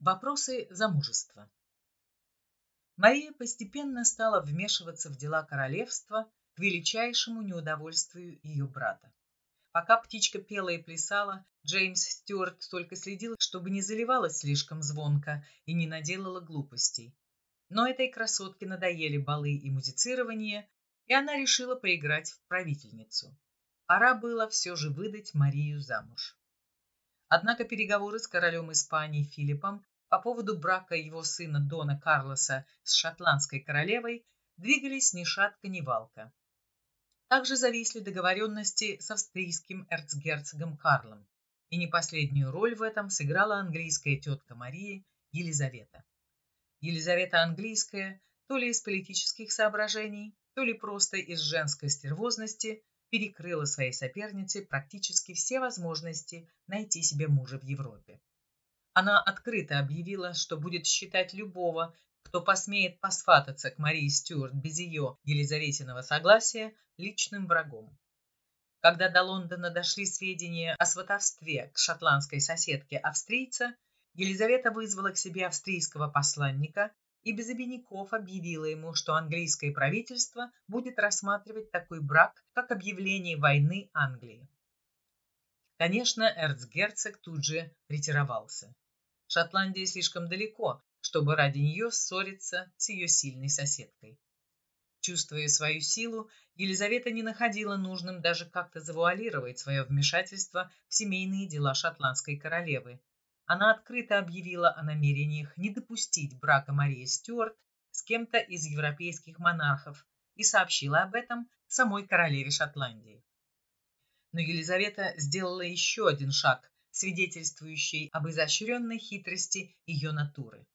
Вопросы замужества. Мария постепенно стала вмешиваться в дела королевства к величайшему неудовольствию ее брата. Пока птичка пела и плясала, Джеймс Стюарт только следил, чтобы не заливалась слишком звонко и не наделала глупостей. Но этой красотке надоели балы и музицирование, и она решила поиграть в правительницу. Пора было все же выдать Марию замуж. Однако переговоры с королем Испании Филиппом по поводу брака его сына Дона Карлоса с шотландской королевой двигались ни шатка, ни валка. Также зависли договоренности с австрийским эрцгерцогом Карлом, и не последнюю роль в этом сыграла английская тетка Марии Елизавета. Елизавета английская, то ли из политических соображений, то ли просто из женской стервозности, перекрыла своей сопернице практически все возможности найти себе мужа в Европе. Она открыто объявила, что будет считать любого, кто посмеет посвататься к Марии Стюарт без ее Елизаветиного согласия, личным врагом. Когда до Лондона дошли сведения о сватовстве к шотландской соседке австрийца, Елизавета вызвала к себе австрийского посланника и без обиняков объявила ему, что английское правительство будет рассматривать такой брак, как объявление войны Англии. Конечно, эрцгерцог тут же ретировался. Шотландия слишком далеко, чтобы ради нее ссориться с ее сильной соседкой. Чувствуя свою силу, Елизавета не находила нужным даже как-то завуалировать свое вмешательство в семейные дела шотландской королевы. Она открыто объявила о намерениях не допустить брака Марии Стюарт с кем-то из европейских монархов и сообщила об этом самой королеве Шотландии. Но Елизавета сделала еще один шаг, свидетельствующий об изощренной хитрости ее натуры.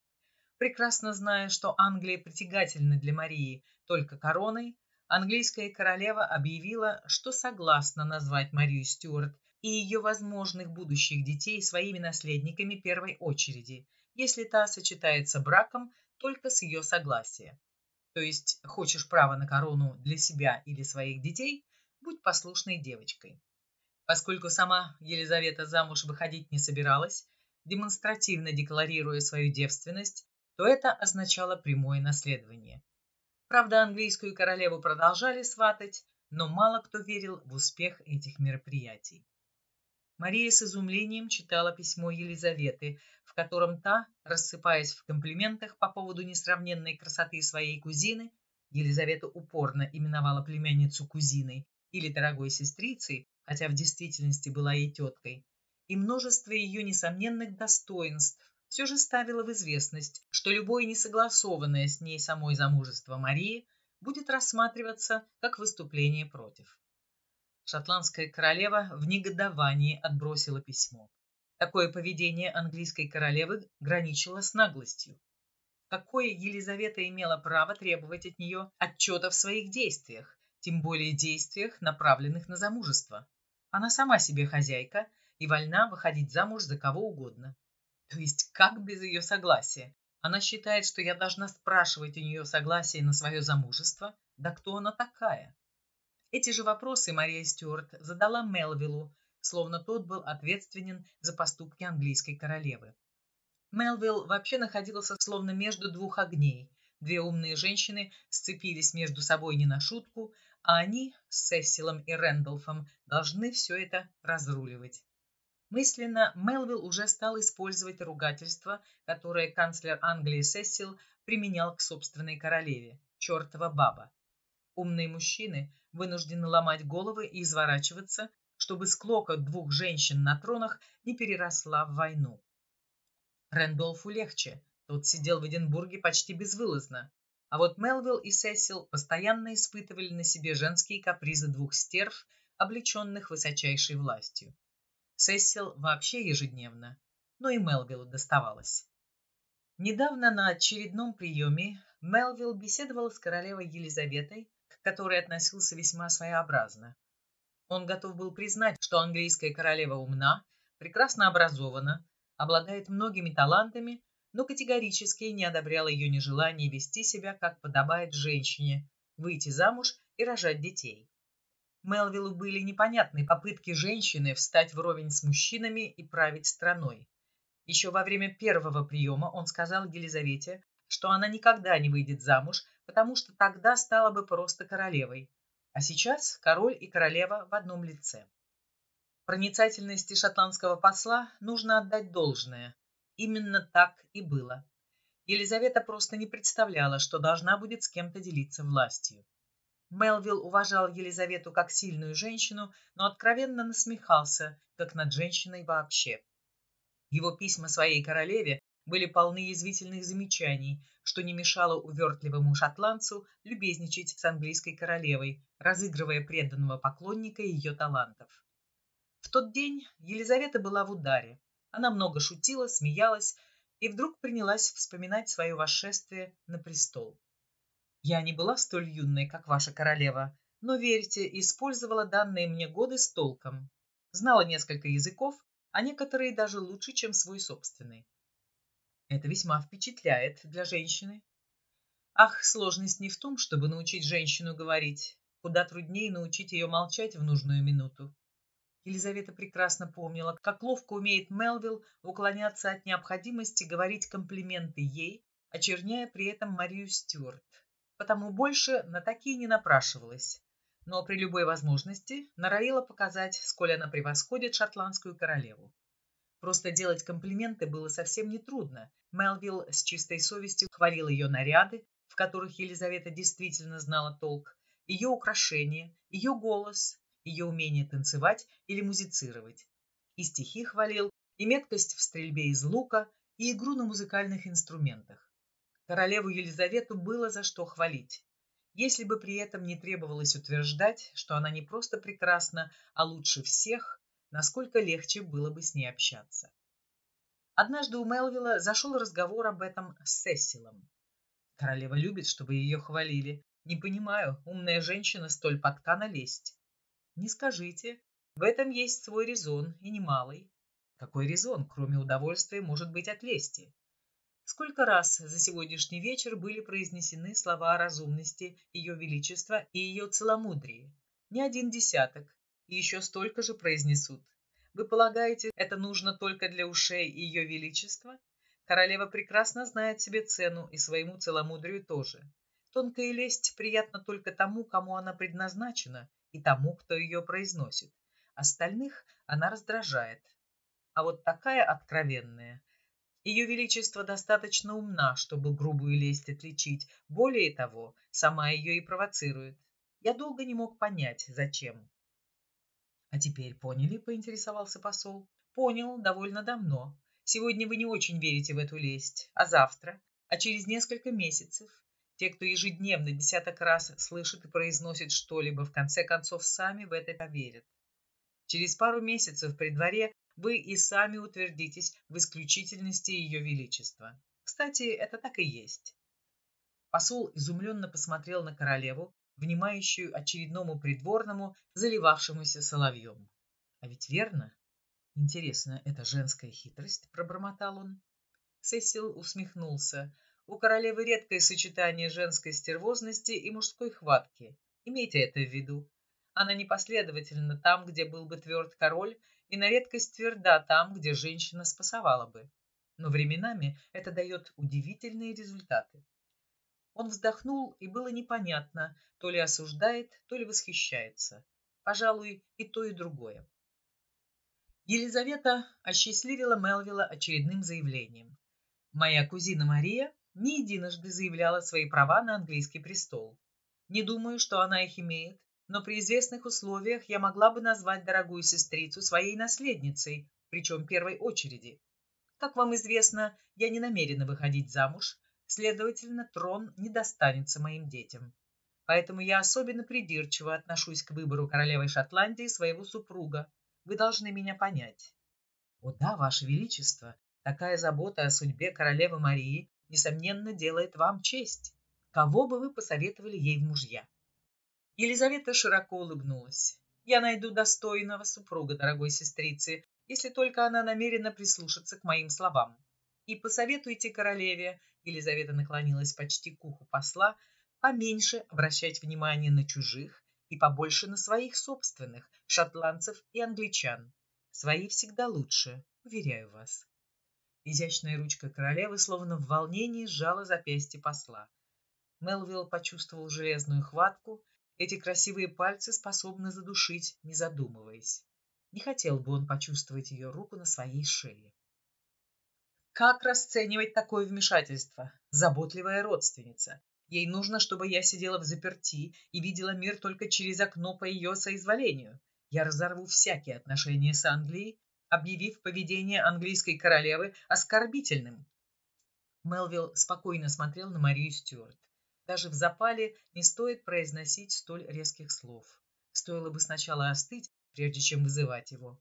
Прекрасно зная, что Англия притягательна для Марии только короной, английская королева объявила, что согласна назвать Марию Стюарт и ее возможных будущих детей своими наследниками первой очереди, если та сочетается браком только с ее согласия. То есть, хочешь право на корону для себя или своих детей, будь послушной девочкой. Поскольку сама Елизавета замуж выходить не собиралась, демонстративно декларируя свою девственность, то это означало прямое наследование. Правда, английскую королеву продолжали сватать, но мало кто верил в успех этих мероприятий. Мария с изумлением читала письмо Елизаветы, в котором та, рассыпаясь в комплиментах по поводу несравненной красоты своей кузины, Елизавета упорно именовала племянницу кузиной или дорогой сестрицей, хотя в действительности была ей теткой, и множество ее несомненных достоинств все же ставила в известность, что любое несогласованное с ней самой замужество Марии будет рассматриваться как выступление против. Шотландская королева в негодовании отбросила письмо. Такое поведение английской королевы граничило с наглостью. Какое Елизавета имела право требовать от нее отчета в своих действиях, тем более действиях, направленных на замужество? Она сама себе хозяйка и вольна выходить замуж за кого угодно. То есть как без ее согласия? Она считает, что я должна спрашивать у нее согласие на свое замужество? Да кто она такая? Эти же вопросы Мария Стюарт задала Мелвиллу, словно тот был ответственен за поступки английской королевы. Мелвилл вообще находился словно между двух огней. Две умные женщины сцепились между собой не на шутку, а они с Сесилом и Рэндolфом должны все это разруливать. Мысленно Мелвилл уже стал использовать ругательство, которое канцлер Англии Сесил применял к собственной королеве – чертова баба. Умные мужчины вынуждены ломать головы и изворачиваться, чтобы склока двух женщин на тронах не переросла в войну. Рэндолфу легче, тот сидел в Эдинбурге почти безвылазно, а вот Мелвилл и Сесил постоянно испытывали на себе женские капризы двух стерв, облеченных высочайшей властью. Сесил вообще ежедневно, но и Мелвиллу доставалось. Недавно на очередном приеме Мелвилл беседовал с королевой Елизаветой, к которой относился весьма своеобразно. Он готов был признать, что английская королева умна, прекрасно образована, обладает многими талантами, но категорически не одобрял ее нежелание вести себя, как подобает женщине, выйти замуж и рожать детей. Мелвиллу были непонятны попытки женщины встать вровень с мужчинами и править страной. Еще во время первого приема он сказал Елизавете, что она никогда не выйдет замуж, потому что тогда стала бы просто королевой. А сейчас король и королева в одном лице. Проницательности шотландского посла нужно отдать должное. Именно так и было. Елизавета просто не представляла, что должна будет с кем-то делиться властью. Мелвилл уважал Елизавету как сильную женщину, но откровенно насмехался, как над женщиной вообще. Его письма своей королеве были полны язвительных замечаний, что не мешало увертливому шотландцу любезничать с английской королевой, разыгрывая преданного поклонника ее талантов. В тот день Елизавета была в ударе. Она много шутила, смеялась и вдруг принялась вспоминать свое восшествие на престол. Я не была столь юной, как ваша королева, но, верьте, использовала данные мне годы с толком. Знала несколько языков, а некоторые даже лучше, чем свой собственный. Это весьма впечатляет для женщины. Ах, сложность не в том, чтобы научить женщину говорить. Куда труднее научить ее молчать в нужную минуту. Елизавета прекрасно помнила, как ловко умеет Мелвилл уклоняться от необходимости говорить комплименты ей, очерняя при этом Марию Стюарт потому больше на такие не напрашивалась. Но при любой возможности норовила показать, сколь она превосходит шотландскую королеву. Просто делать комплименты было совсем нетрудно. Мелвилл с чистой совестью хвалил ее наряды, в которых Елизавета действительно знала толк, ее украшения, ее голос, ее умение танцевать или музицировать. И стихи хвалил, и меткость в стрельбе из лука, и игру на музыкальных инструментах. Королеву Елизавету было за что хвалить. Если бы при этом не требовалось утверждать, что она не просто прекрасна, а лучше всех, насколько легче было бы с ней общаться. Однажды у Мелвилла зашел разговор об этом с Сесилом. Королева любит, чтобы ее хвалили. Не понимаю, умная женщина столь подкана лезть. Не скажите, в этом есть свой резон, и немалый. Какой резон, кроме удовольствия, может быть от лести? Сколько раз за сегодняшний вечер были произнесены слова о разумности Ее Величества и ее целомудрии? Не один десяток, и еще столько же произнесут. Вы полагаете, это нужно только для ушей Ее Величества? Королева прекрасно знает себе цену и своему целомудрию тоже. Тонкая лесть приятна только тому, кому она предназначена, и тому, кто ее произносит. Остальных она раздражает. А вот такая откровенная – ее Величество достаточно умна, чтобы грубую лесть отличить. Более того, сама ее и провоцирует. Я долго не мог понять, зачем. А теперь поняли, поинтересовался посол. Понял довольно давно. Сегодня вы не очень верите в эту лесть, а завтра, а через несколько месяцев. Те, кто ежедневно десяток раз слышит и произносит что-либо, в конце концов сами в это поверят. Через пару месяцев при дворе вы и сами утвердитесь в исключительности Ее Величества. Кстати, это так и есть. Посол изумленно посмотрел на королеву, внимающую очередному придворному, заливавшемуся соловьем. А ведь верно? Интересно, это женская хитрость, пробормотал он. Сесил усмехнулся. У королевы редкое сочетание женской стервозности и мужской хватки. Имейте это в виду. Она непоследовательна там, где был бы тверд король, и на редкость тверда там, где женщина спасовала бы. Но временами это дает удивительные результаты. Он вздохнул, и было непонятно, то ли осуждает, то ли восхищается. Пожалуй, и то, и другое. Елизавета осчастливила Мелвилла очередным заявлением. Моя кузина Мария не единожды заявляла свои права на английский престол. Не думаю, что она их имеет, но при известных условиях я могла бы назвать дорогую сестрицу своей наследницей, причем первой очереди. Как вам известно, я не намерена выходить замуж, следовательно, трон не достанется моим детям. Поэтому я особенно придирчиво отношусь к выбору королевы Шотландии своего супруга. Вы должны меня понять. О да, ваше величество, такая забота о судьбе королевы Марии несомненно делает вам честь. Кого бы вы посоветовали ей в мужья? Елизавета широко улыбнулась. «Я найду достойного супруга, дорогой сестрицы, если только она намерена прислушаться к моим словам. И посоветуйте королеве, Елизавета наклонилась почти к уху посла, поменьше обращать внимание на чужих и побольше на своих собственных, шотландцев и англичан. Свои всегда лучше, уверяю вас. Изящная ручка королевы словно в волнении сжала запястье посла. Мелвилл почувствовал железную хватку. Эти красивые пальцы способны задушить, не задумываясь. Не хотел бы он почувствовать ее руку на своей шее. Как расценивать такое вмешательство? Заботливая родственница. Ей нужно, чтобы я сидела в заперти и видела мир только через окно по ее соизволению. Я разорву всякие отношения с Англией объявив поведение английской королевы оскорбительным. Мелвилл спокойно смотрел на Марию Стюарт. Даже в запале не стоит произносить столь резких слов. Стоило бы сначала остыть, прежде чем вызывать его.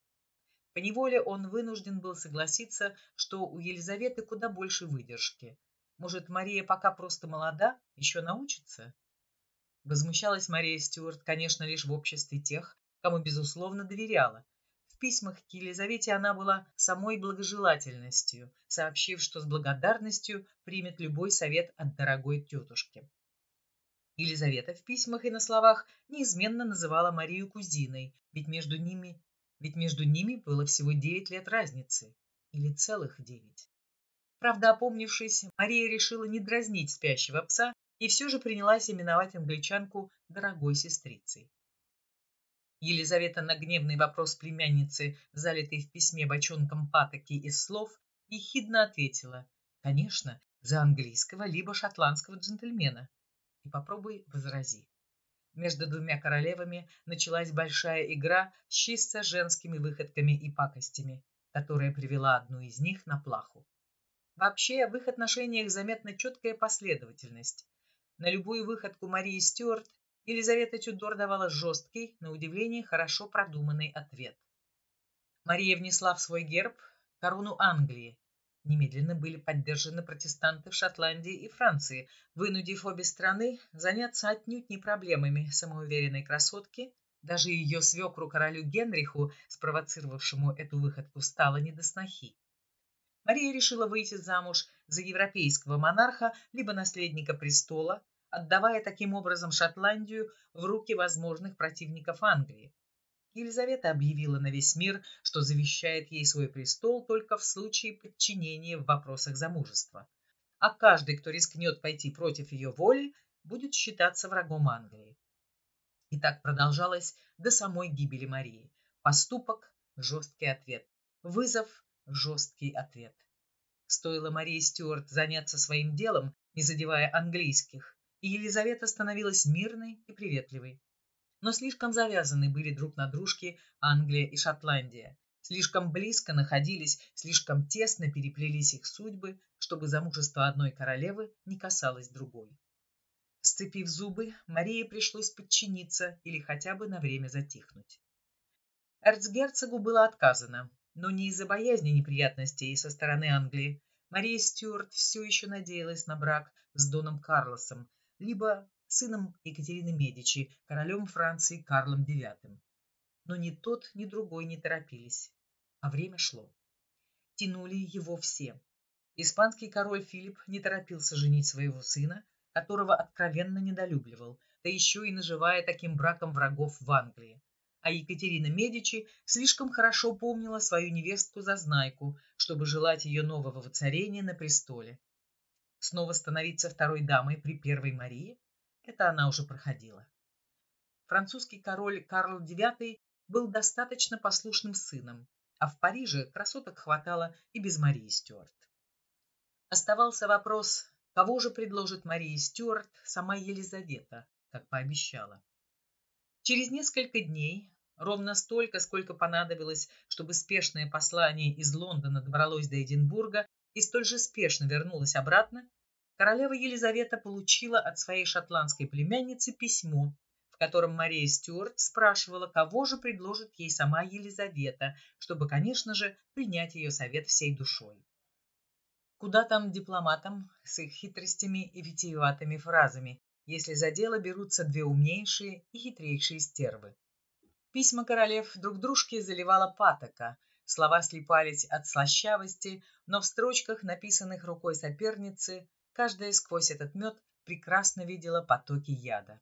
Поневоле он вынужден был согласиться, что у Елизаветы куда больше выдержки. Может, Мария пока просто молода, еще научится? Возмущалась Мария Стюарт, конечно, лишь в обществе тех, кому безусловно доверяла, письмах к Елизавете она была самой благожелательностью, сообщив, что с благодарностью примет любой совет от дорогой тетушки. Елизавета в письмах и на словах неизменно называла Марию кузиной, ведь между ними, ведь между ними было всего девять лет разницы, или целых девять. Правда, опомнившись, Мария решила не дразнить спящего пса и все же принялась именовать англичанку дорогой сестрицей. Елизавета на гневный вопрос племянницы, залитый в письме бочонком патоки из слов, ехидно ответила «Конечно, за английского либо шотландского джентльмена». И попробуй возрази. Между двумя королевами началась большая игра с чисто женскими выходками и пакостями, которая привела одну из них на плаху. Вообще, в их отношениях заметна четкая последовательность. На любую выходку Марии Стюарт Елизавета Тюдор давала жесткий, на удивление хорошо продуманный ответ. Мария внесла в свой герб корону Англии. Немедленно были поддержаны протестанты в Шотландии и Франции, вынудив обе страны заняться отнюдь не проблемами самоуверенной красотки. Даже ее свекру королю Генриху, спровоцировавшему эту выходку, стало не до снохи. Мария решила выйти замуж за европейского монарха, либо наследника престола, отдавая таким образом Шотландию в руки возможных противников Англии. Елизавета объявила на весь мир, что завещает ей свой престол только в случае подчинения в вопросах замужества. А каждый, кто рискнет пойти против ее воли, будет считаться врагом Англии. И так продолжалось до самой гибели Марии. Поступок – жесткий ответ. Вызов – жесткий ответ. Стоило Марии Стюарт заняться своим делом, не задевая английских, и Елизавета становилась мирной и приветливой. Но слишком завязаны были друг на дружке Англия и Шотландия. Слишком близко находились, слишком тесно переплелись их судьбы, чтобы замужество одной королевы не касалось другой. Сцепив зубы, Марии пришлось подчиниться или хотя бы на время затихнуть. Эрцгерцогу было отказано, но не из-за боязни неприятностей со стороны Англии. Мария Стюарт все еще надеялась на брак с Доном Карлосом, либо сыном Екатерины Медичи, королем Франции Карлом IX. Но ни тот, ни другой не торопились, а время шло. Тянули его все. Испанский король Филипп не торопился женить своего сына, которого откровенно недолюбливал, да еще и наживая таким браком врагов в Англии. А Екатерина Медичи слишком хорошо помнила свою невестку-зазнайку, чтобы желать ее нового воцарения на престоле. Снова становиться второй дамой при первой Марии? Это она уже проходила. Французский король Карл IX был достаточно послушным сыном, а в Париже красоток хватало и без Марии Стюарт. Оставался вопрос, кого же предложит Марии Стюарт сама Елизавета, как пообещала. Через несколько дней, ровно столько, сколько понадобилось, чтобы спешное послание из Лондона добралось до Эдинбурга, и столь же спешно вернулась обратно, королева Елизавета получила от своей шотландской племянницы письмо, в котором Мария Стюарт спрашивала, кого же предложит ей сама Елизавета, чтобы, конечно же, принять ее совет всей душой. Куда там дипломатам с их хитростями и витиеватыми фразами, если за дело берутся две умнейшие и хитрейшие стервы? Письма королев друг дружке заливала патока – Слова слипались от слащавости, но в строчках, написанных рукой соперницы, каждая сквозь этот мед прекрасно видела потоки яда.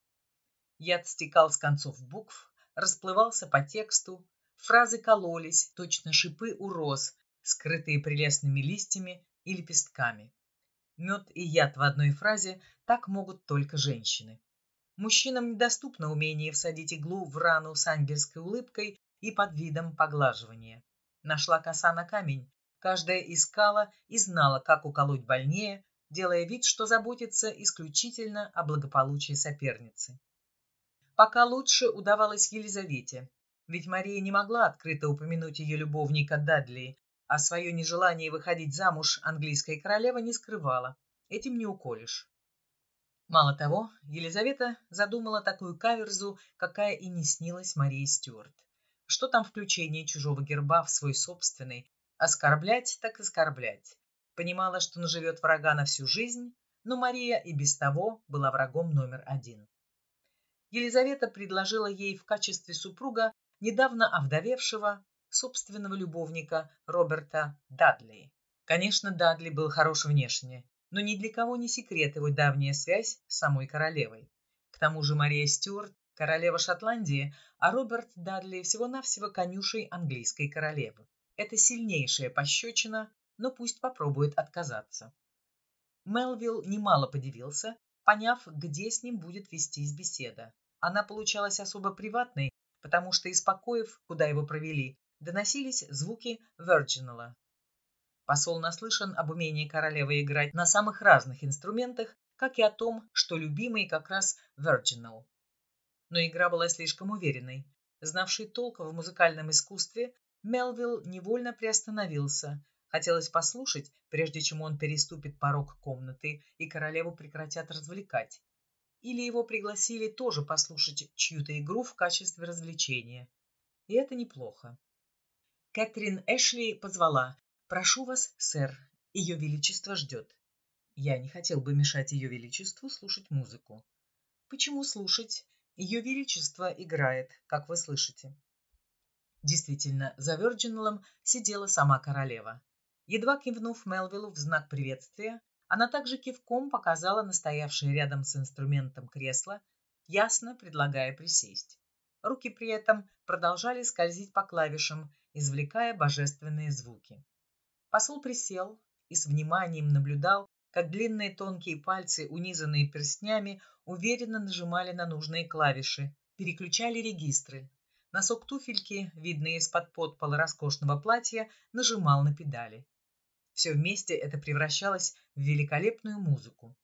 Яд стекал с концов букв, расплывался по тексту, фразы кололись, точно шипы у роз, скрытые прелестными листьями и лепестками. Мед и яд в одной фразе так могут только женщины. Мужчинам недоступно умение всадить иглу в рану с ангельской улыбкой и под видом поглаживания. Нашла коса на камень, каждая искала и знала, как уколоть больнее, делая вид, что заботится исключительно о благополучии соперницы. Пока лучше удавалось Елизавете, ведь Мария не могла открыто упомянуть ее любовника Дадли, а свое нежелание выходить замуж английская королева не скрывала. Этим не уколешь. Мало того, Елизавета задумала такую каверзу, какая и не снилась Марии Стюарт. Что там включение чужого герба в свой собственный? Оскорблять так оскорблять. Понимала, что наживет врага на всю жизнь, но Мария и без того была врагом номер один. Елизавета предложила ей в качестве супруга недавно овдовевшего собственного любовника Роберта Дадли. Конечно, Дадли был хорош внешне, но ни для кого не секрет его давняя связь с самой королевой. К тому же Мария Стюарт – королева Шотландии, а Роберт Дадли всего-навсего конюшей английской королевы. Это сильнейшая пощечина, но пусть попробует отказаться. Мелвилл немало подивился, поняв, где с ним будет вестись беседа. Она получалась особо приватной, потому что из покоев, куда его провели, доносились звуки Virginala, Посол наслышан об умении королевы играть на самых разных инструментах, как и о том, что любимый как раз Virginal. Но игра была слишком уверенной. Знавший толк в музыкальном искусстве, Мелвилл невольно приостановился. Хотелось послушать, прежде чем он переступит порог комнаты и королеву прекратят развлекать. Или его пригласили тоже послушать чью-то игру в качестве развлечения. И это неплохо. Кэтрин Эшли позвала, «Прошу вас, сэр, ее величество ждет». Я не хотел бы мешать ее величеству слушать музыку. Почему слушать? Ее величество играет, как вы слышите. Действительно, за Вёрджиналом сидела сама королева. Едва кивнув Мелвиллу в знак приветствия, она также кивком показала настоявшее рядом с инструментом кресло, ясно предлагая присесть. Руки при этом продолжали скользить по клавишам, извлекая божественные звуки. Посол присел и с вниманием наблюдал, как длинные тонкие пальцы, унизанные перстнями, уверенно нажимали на нужные клавиши, переключали регистры. Носок туфельки, видный из-под подпола роскошного платья, нажимал на педали. Все вместе это превращалось в великолепную музыку.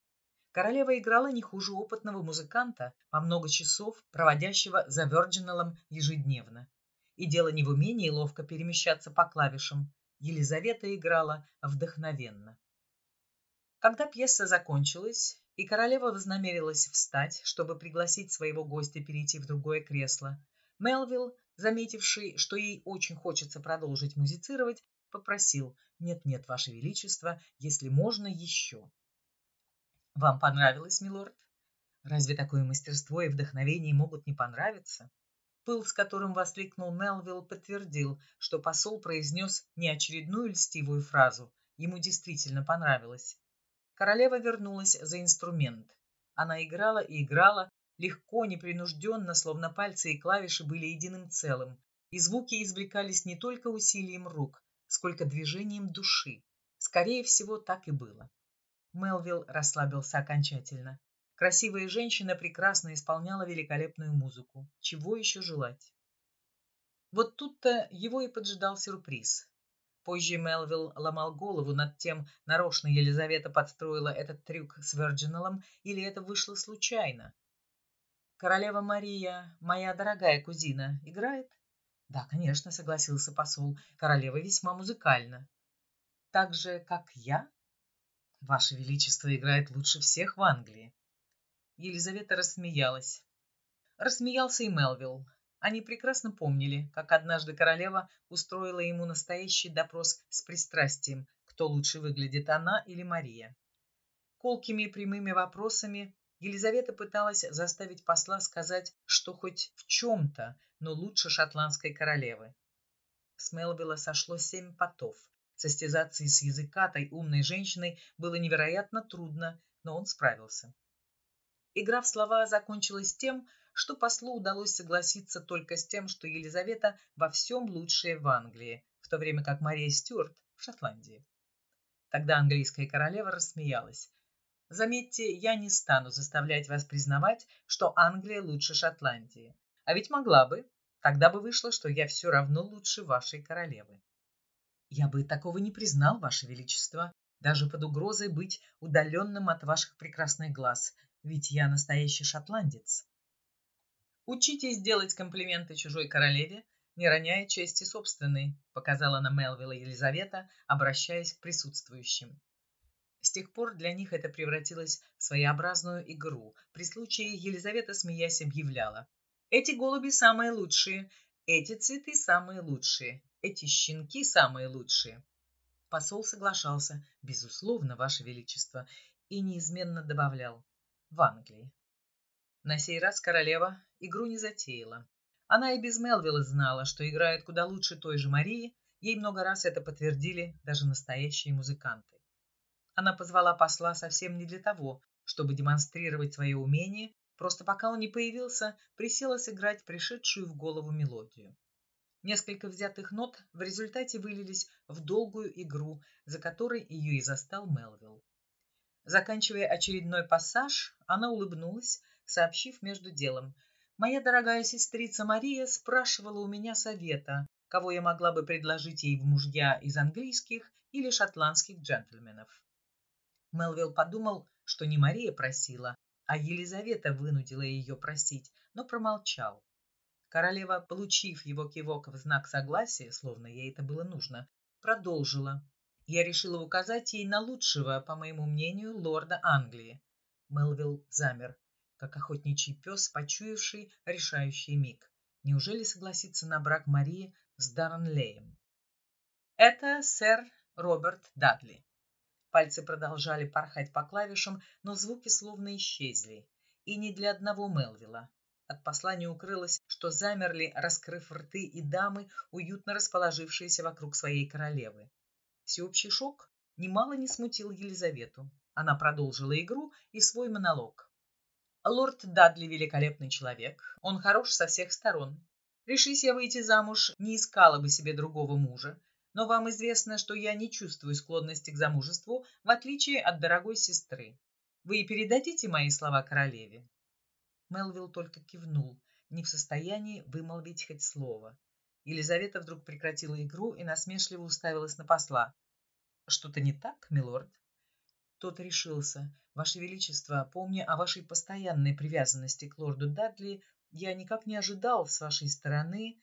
Королева играла не хуже опытного музыканта, по много часов проводящего за Вёрджиналом ежедневно. И дело не в умении ловко перемещаться по клавишам, Елизавета играла вдохновенно. Когда пьеса закончилась, и королева вознамерилась встать, чтобы пригласить своего гостя перейти в другое кресло, Мелвилл, заметивший, что ей очень хочется продолжить музицировать, попросил «Нет-нет, Ваше Величество, если можно, еще». «Вам понравилось, милорд? Разве такое мастерство и вдохновение могут не понравиться?» Пыл, с которым воскликнул Мелвилл, подтвердил, что посол произнес не очередную льстивую фразу. Ему действительно понравилось. Королева вернулась за инструмент. Она играла и играла, легко, непринужденно, словно пальцы и клавиши были единым целым, и звуки извлекались не только усилием рук, сколько движением души. Скорее всего, так и было. Мелвилл расслабился окончательно. Красивая женщина прекрасно исполняла великолепную музыку. Чего еще желать? Вот тут-то его и поджидал сюрприз. Позже Мелвилл ломал голову над тем, нарочно Елизавета подстроила этот трюк с Virginalом или это вышло случайно. «Королева Мария, моя дорогая кузина, играет?» «Да, конечно», — согласился посол. «Королева весьма музыкальна». «Так же, как я?» «Ваше Величество играет лучше всех в Англии». Елизавета рассмеялась. Рассмеялся и Мелвилл. Они прекрасно помнили, как однажды королева устроила ему настоящий допрос с пристрастием, кто лучше выглядит, она или Мария. Колкими и прямыми вопросами Елизавета пыталась заставить посла сказать, что хоть в чем-то, но лучше шотландской королевы. С Мелвилла сошло семь потов. Состязаться с языкатой умной женщиной было невероятно трудно, но он справился. Игра в слова закончилась тем, что послу удалось согласиться только с тем, что Елизавета во всем лучшая в Англии, в то время как Мария Стюарт в Шотландии. Тогда английская королева рассмеялась. Заметьте, я не стану заставлять вас признавать, что Англия лучше Шотландии. А ведь могла бы. Тогда бы вышло, что я все равно лучше вашей королевы. Я бы такого не признал, ваше величество, даже под угрозой быть удаленным от ваших прекрасных глаз, ведь я настоящий шотландец. Учитесь делать комплименты чужой королеве, не роняя чести собственной, показала на Мелвилла Елизавета, обращаясь к присутствующим. С тех пор для них это превратилось в своеобразную игру. При случае Елизавета, смеясь, объявляла. «Эти голуби самые лучшие, эти цветы самые лучшие, эти щенки самые лучшие». Посол соглашался, безусловно, Ваше Величество, и неизменно добавлял «в Англии». На сей раз королева игру не затеяла. Она и без Мелвилла знала, что играет куда лучше той же Марии, ей много раз это подтвердили даже настоящие музыканты. Она позвала посла совсем не для того, чтобы демонстрировать свое умение, просто пока он не появился, присела сыграть пришедшую в голову мелодию. Несколько взятых нот в результате вылились в долгую игру, за которой ее и застал Мелвилл. Заканчивая очередной пассаж, она улыбнулась, сообщив между делом. «Моя дорогая сестрица Мария спрашивала у меня совета, кого я могла бы предложить ей в мужья из английских или шотландских джентльменов. Мелвилл подумал, что не Мария просила, а Елизавета вынудила ее просить, но промолчал. Королева, получив его кивок в знак согласия, словно ей это было нужно, продолжила. Я решила указать ей на лучшего, по моему мнению, лорда Англии. Мелвилл замер, как охотничий пес, почуявший решающий миг. Неужели согласиться на брак Марии с Дарренлеем? Это сэр Роберт Дадли. Пальцы продолжали порхать по клавишам, но звуки словно исчезли. И не для одного Мелвилла. От послания укрылось, что замерли, раскрыв рты и дамы, уютно расположившиеся вокруг своей королевы. Всеобщий шок немало не смутил Елизавету. Она продолжила игру и свой монолог. Лорд Дадли великолепный человек, он хорош со всех сторон. Решись я выйти замуж, не искала бы себе другого мужа, но вам известно, что я не чувствую склонности к замужеству, в отличие от дорогой сестры. Вы передадите мои слова королеве?» Мелвилл только кивнул, не в состоянии вымолвить хоть слово. Елизавета вдруг прекратила игру и насмешливо уставилась на посла. «Что-то не так, милорд?» Тот решился. «Ваше Величество, помня о вашей постоянной привязанности к лорду Дадли, я никак не ожидал с вашей стороны...»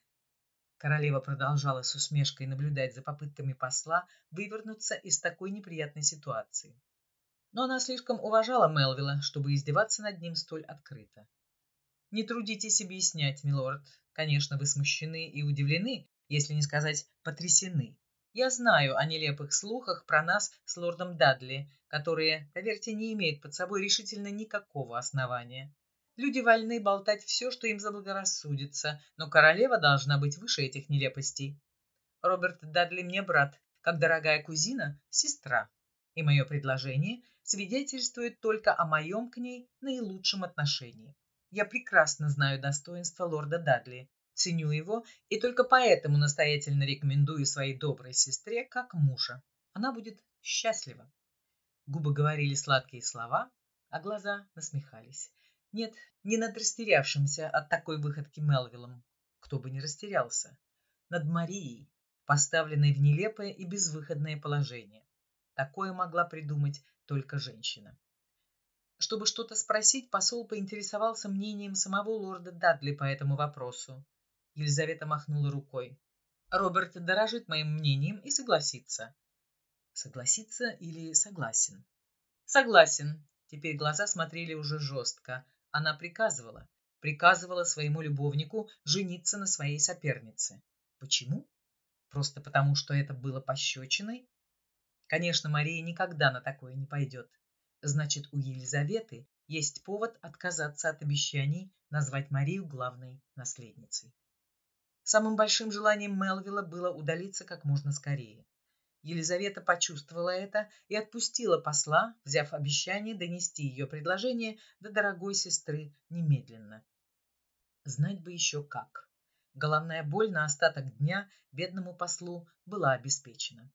Королева продолжала с усмешкой наблюдать за попытками посла вывернуться из такой неприятной ситуации. Но она слишком уважала Мелвилла, чтобы издеваться над ним столь открыто. «Не трудитесь объяснять, милорд. Конечно, вы смущены и удивлены, если не сказать потрясены. Я знаю о нелепых слухах про нас с лордом Дадли, которые, поверьте, не имеют под собой решительно никакого основания. Люди вольны болтать все, что им заблагорассудится, но королева должна быть выше этих нелепостей. Роберт Дадли мне брат, как дорогая кузина – сестра. И мое предложение свидетельствует только о моем к ней наилучшем отношении. Я прекрасно знаю достоинства лорда Дадли, ценю его и только поэтому настоятельно рекомендую своей доброй сестре как мужа. Она будет счастлива. Губы говорили сладкие слова, а глаза насмехались. Нет, не над растерявшимся от такой выходки Мелвиллом. Кто бы не растерялся. Над Марией, поставленной в нелепое и безвыходное положение. Такое могла придумать только женщина. Чтобы что-то спросить, посол поинтересовался мнением самого лорда Дадли по этому вопросу. Елизавета махнула рукой. Роберт дорожит моим мнением и согласится. Согласится или согласен? Согласен. Теперь глаза смотрели уже жестко, она приказывала, приказывала своему любовнику жениться на своей сопернице. Почему? Просто потому, что это было пощечиной? Конечно, Мария никогда на такое не пойдет. Значит, у Елизаветы есть повод отказаться от обещаний назвать Марию главной наследницей. Самым большим желанием Мелвилла было удалиться как можно скорее. Елизавета почувствовала это и отпустила посла, взяв обещание донести ее предложение до дорогой сестры немедленно. Знать бы еще как. Головная боль на остаток дня бедному послу была обеспечена.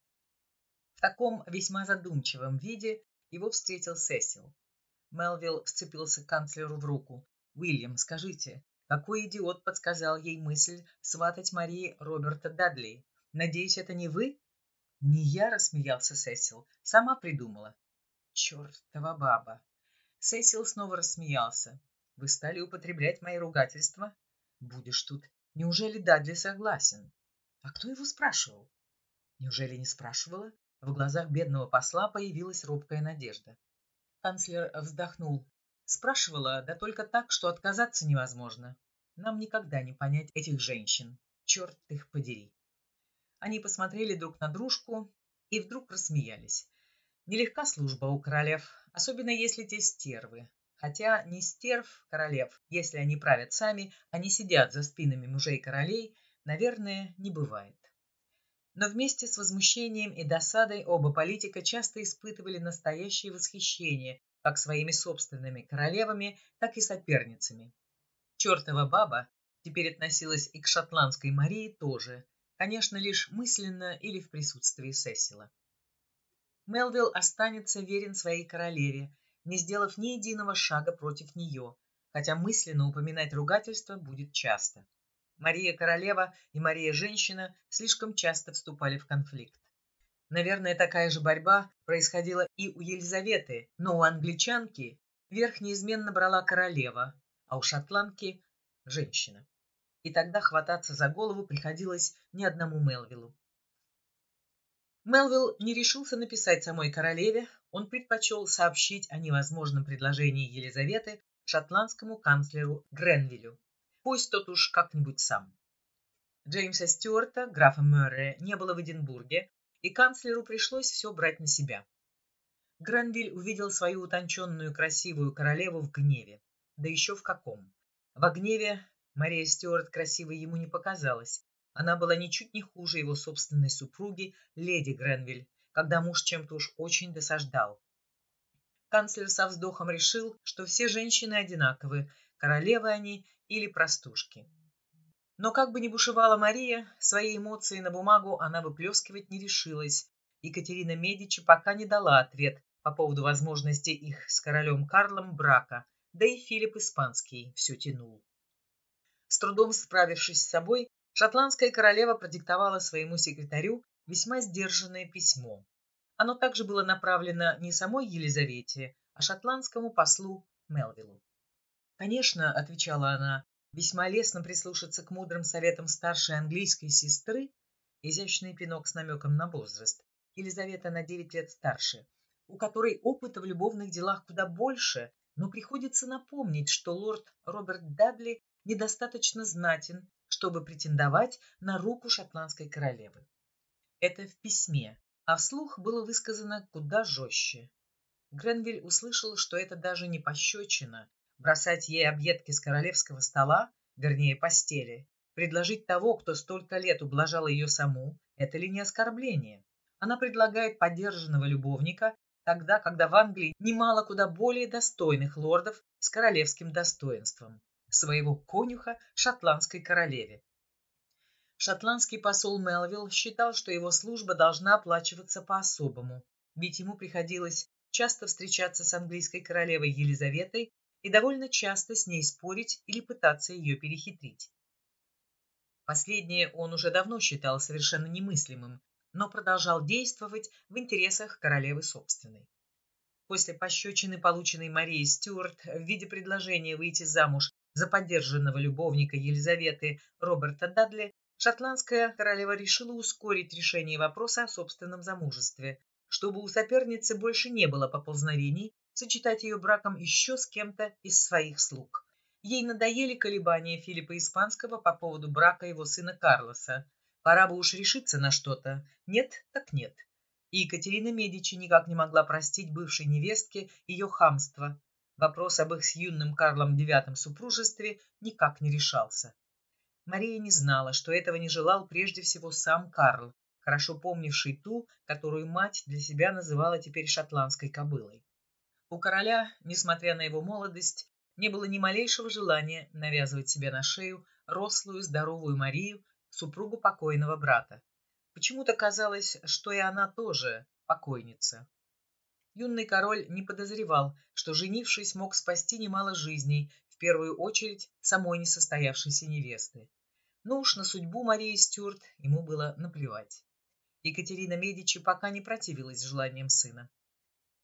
В таком весьма задумчивом виде его встретил Сесил. Мелвилл вцепился канцлеру в руку. «Уильям, скажите, какой идиот подсказал ей мысль сватать Марии Роберта Дадли? Надеюсь, это не вы?» «Не я», — рассмеялся Сесил. «Сама придумала». «Чертова баба!» Сесил снова рассмеялся. «Вы стали употреблять мои ругательства?» «Будешь тут. Неужели Дадли согласен?» «А кто его спрашивал?» «Неужели не спрашивала?» В глазах бедного посла появилась робкая надежда. Канцлер вздохнул. Спрашивала, да только так, что отказаться невозможно. Нам никогда не понять этих женщин. Черт их подери. Они посмотрели друг на дружку и вдруг рассмеялись. Нелегка служба у королев, особенно если те стервы. Хотя не стерв королев, если они правят сами, они сидят за спинами мужей королей, наверное, не бывает. Но вместе с возмущением и досадой оба политика часто испытывали настоящее восхищение как своими собственными королевами, так и соперницами. Чертова баба теперь относилась и к шотландской Марии тоже, конечно, лишь мысленно или в присутствии Сесила. Мелвилл останется верен своей королеве, не сделав ни единого шага против нее, хотя мысленно упоминать ругательство будет часто. Мария Королева и Мария Женщина слишком часто вступали в конфликт. Наверное, такая же борьба происходила и у Елизаветы, но у англичанки верх неизменно брала королева, а у шотландки – женщина. И тогда хвататься за голову приходилось не одному Мелвиллу. Мелвилл не решился написать самой королеве, он предпочел сообщить о невозможном предложении Елизаветы шотландскому канцлеру Гренвиллю. Пусть тот уж как-нибудь сам. Джеймса Стюарта, графа Мэрре, не было в Эдинбурге, и канцлеру пришлось все брать на себя. Гранвиль увидел свою утонченную красивую королеву в гневе. Да еще в каком. Во гневе Мария Стюарт красивой ему не показалась. Она была ничуть не хуже его собственной супруги, леди Гренвиль, когда муж чем-то уж очень досаждал. Канцлер со вздохом решил, что все женщины одинаковы, королевы они или простушки. Но как бы ни бушевала Мария, свои эмоции на бумагу она выплескивать не решилась. Екатерина Медичи пока не дала ответ по поводу возможности их с королем Карлом брака, да и Филипп Испанский все тянул. С трудом справившись с собой, шотландская королева продиктовала своему секретарю весьма сдержанное письмо. Оно также было направлено не самой Елизавете, а шотландскому послу Мелвиллу. «Конечно», — отвечала она, — «весьма лестно прислушаться к мудрым советам старшей английской сестры, изящный пинок с намеком на возраст, Елизавета на девять лет старше, у которой опыта в любовных делах куда больше, но приходится напомнить, что лорд Роберт Дадли недостаточно знатен, чтобы претендовать на руку шотландской королевы. Это в письме, а вслух было высказано куда жестче. Гренвиль услышал, что это даже не пощечина, бросать ей объедки с королевского стола, вернее постели, предложить того, кто столько лет ублажал ее саму, это ли не оскорбление? Она предлагает поддержанного любовника, тогда, когда в Англии немало куда более достойных лордов с королевским достоинством, своего конюха шотландской королеве. Шотландский посол Мелвилл считал, что его служба должна оплачиваться по-особому, ведь ему приходилось часто встречаться с английской королевой Елизаветой и довольно часто с ней спорить или пытаться ее перехитрить. Последнее он уже давно считал совершенно немыслимым, но продолжал действовать в интересах королевы собственной. После пощечины, полученной Марией Стюарт в виде предложения выйти замуж за поддержанного любовника Елизаветы Роберта Дадли, шотландская королева решила ускорить решение вопроса о собственном замужестве, чтобы у соперницы больше не было поползновений сочетать ее браком еще с кем-то из своих слуг. Ей надоели колебания Филиппа Испанского по поводу брака его сына Карлоса. Пора бы уж решиться на что-то. Нет, так нет. И Екатерина Медичи никак не могла простить бывшей невестке ее хамство. Вопрос об их с юным Карлом IX супружестве никак не решался. Мария не знала, что этого не желал прежде всего сам Карл, хорошо помнивший ту, которую мать для себя называла теперь шотландской кобылой. У короля, несмотря на его молодость, не было ни малейшего желания навязывать себе на шею рослую, здоровую Марию, супругу покойного брата. Почему-то казалось, что и она тоже, покойница. Юный король не подозревал, что, женившись, мог спасти немало жизней, в первую очередь самой несостоявшейся невесты. Но уж на судьбу Марии Стюарт ему было наплевать. Екатерина Медичи пока не противилась желаниям сына.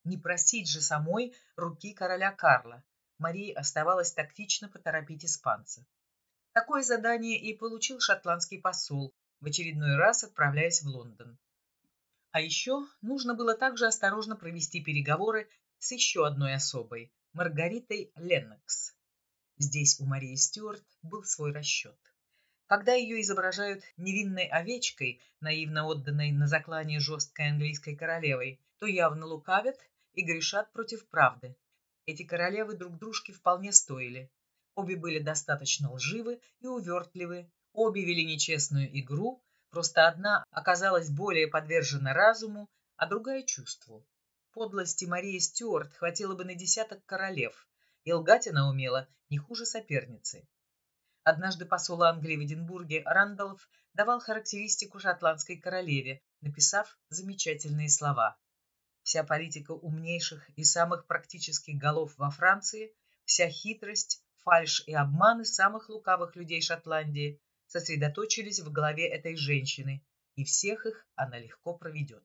Не просить же самой руки короля Карла. Марии оставалось тактично поторопить испанца. Такое задание и получил шотландский посол, в очередной раз отправляясь в Лондон. А еще нужно было также осторожно провести переговоры с еще одной особой, Маргаритой Леннокс. Здесь у Марии Стюарт был свой расчет. Когда ее изображают невинной овечкой, наивно отданной на заклание жесткой английской королевой, то явно лукавят и грешат против правды. Эти королевы друг дружке вполне стоили. Обе были достаточно лживы и увертливы, обе вели нечестную игру, просто одна оказалась более подвержена разуму, а другая – чувству. Подлости Марии Стюарт хватило бы на десяток королев, и лгать она умела не хуже соперницы. Однажды посол Англии в Эдинбурге Рандолф давал характеристику шотландской королеве, написав замечательные слова. Вся политика умнейших и самых практических голов во Франции, вся хитрость, фальшь и обманы самых лукавых людей Шотландии сосредоточились в голове этой женщины, и всех их она легко проведет.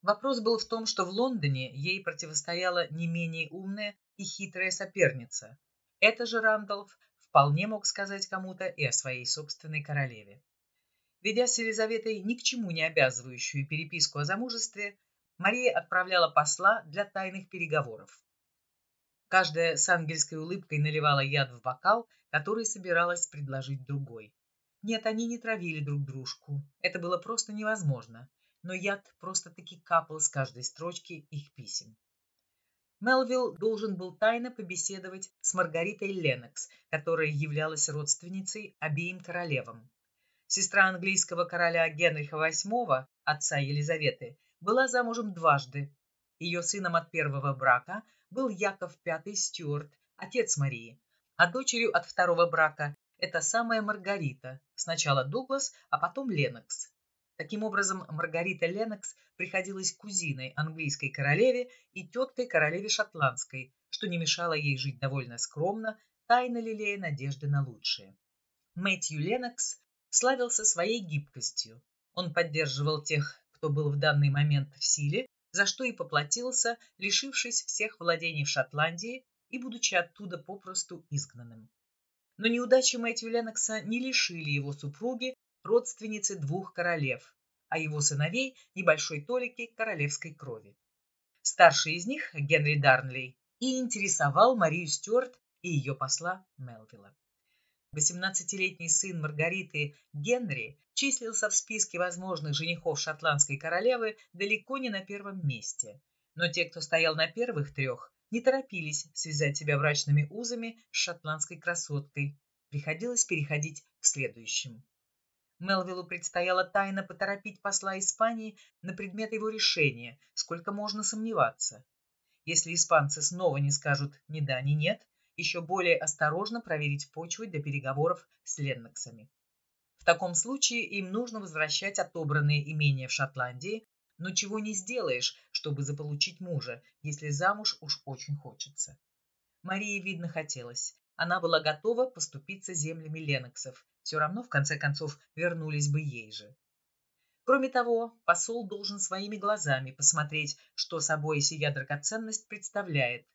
Вопрос был в том, что в Лондоне ей противостояла не менее умная и хитрая соперница. Это же Рандolф вполне мог сказать кому-то и о своей собственной королеве. Ведя с Елизаветой ни к чему не обязывающую переписку о замужестве, Мария отправляла посла для тайных переговоров. Каждая с ангельской улыбкой наливала яд в бокал, который собиралась предложить другой. Нет, они не травили друг дружку. Это было просто невозможно. Но яд просто-таки капал с каждой строчки их писем. Мелвилл должен был тайно побеседовать с Маргаритой Ленокс, которая являлась родственницей обеим королевам. Сестра английского короля Генриха VIII, отца Елизаветы, была замужем дважды. Ее сыном от первого брака был Яков V Стюарт, отец Марии, а дочерью от второго брака это самая Маргарита, сначала Дуглас, а потом Ленокс. Таким образом, Маргарита Ленокс приходилась кузиной английской королеве и теткой королеве шотландской, что не мешало ей жить довольно скромно, тайно лелея надежды на лучшее. Мэтью Ленокс славился своей гибкостью. Он поддерживал тех кто был в данный момент в силе, за что и поплатился, лишившись всех владений в Шотландии и будучи оттуда попросту изгнанным. Но неудачи Мэтью Ленокса не лишили его супруги, родственницы двух королев, а его сыновей небольшой толики королевской крови. Старший из них, Генри Дарнлей, и интересовал Марию Стюарт и ее посла Мелвилла. 18-летний сын Маргариты Генри числился в списке возможных женихов шотландской королевы далеко не на первом месте. Но те, кто стоял на первых трех, не торопились связать себя брачными узами с шотландской красоткой. Приходилось переходить к следующим. Мелвиллу предстояло тайно поторопить посла Испании на предмет его решения, сколько можно сомневаться. Если испанцы снова не скажут ни да, ни нет, еще более осторожно проверить почву для переговоров с Ленноксами. В таком случае им нужно возвращать отобранные имения в Шотландии, но чего не сделаешь, чтобы заполучить мужа, если замуж уж очень хочется. Марии, видно, хотелось. Она была готова поступиться землями Леноксов. Все равно, в конце концов, вернулись бы ей же. Кроме того, посол должен своими глазами посмотреть, что собой сия драгоценность представляет,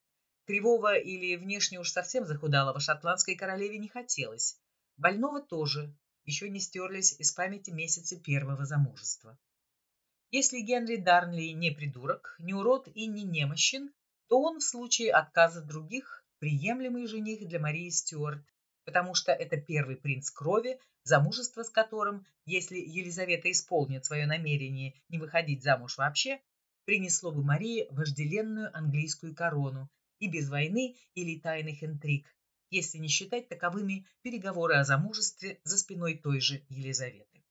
Кривого или внешне уж совсем захудалого шотландской королеве не хотелось. Больного тоже. Еще не стерлись из памяти месяцы первого замужества. Если Генри Дарнли не придурок, не урод и не немощен, то он в случае отказа других приемлемый жених для Марии Стюарт, потому что это первый принц крови, замужество с которым, если Елизавета исполнит свое намерение не выходить замуж вообще, принесло бы Марии вожделенную английскую корону и без войны или тайных интриг, если не считать таковыми переговоры о замужестве за спиной той же Елизаветы.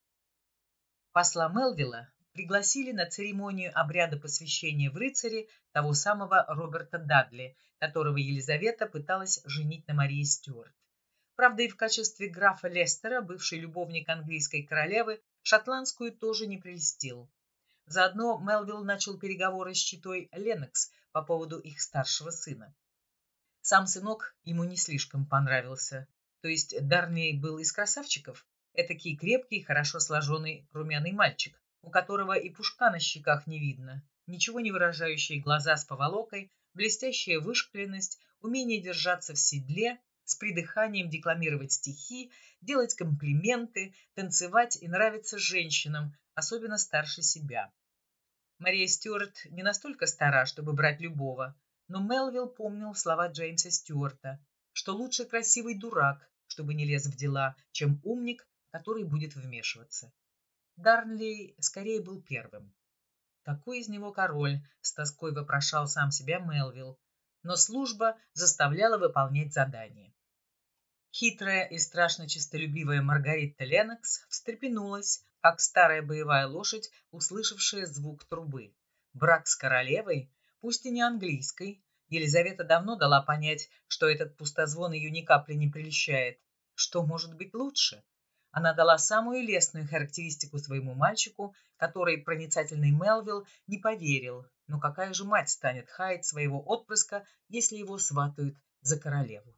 Посла Мелвилла пригласили на церемонию обряда посвящения в рыцари того самого Роберта Дадли, которого Елизавета пыталась женить на Марии Стюарт. Правда, и в качестве графа Лестера, бывший любовник английской королевы, шотландскую тоже не прельстил. Заодно Мелвилл начал переговоры с читой Ленокс по поводу их старшего сына. Сам сынок ему не слишком понравился. То есть Дарней был из красавчиков, этакий крепкий, хорошо сложенный румяный мальчик, у которого и пушка на щеках не видно, ничего не выражающие глаза с поволокой, блестящая вышкленность, умение держаться в седле, с придыханием декламировать стихи, делать комплименты, танцевать и нравиться женщинам, особенно старше себя. Мария Стюарт не настолько стара, чтобы брать любого, но Мелвилл помнил слова Джеймса Стюарта, что лучше красивый дурак, чтобы не лез в дела, чем умник, который будет вмешиваться. Дарнли скорее был первым. Какой из него король, с тоской вопрошал сам себя Мелвилл, но служба заставляла выполнять задание. Хитрая и страшно честолюбивая Маргарита Ленокс встрепенулась, как старая боевая лошадь, услышавшая звук трубы. Брак с королевой, пусть и не английской, Елизавета давно дала понять, что этот пустозвон ее ни капли не прельщает. Что может быть лучше? Она дала самую лестную характеристику своему мальчику, который проницательный Мелвилл не поверил. Но какая же мать станет хаять своего отпрыска, если его сватают за королеву?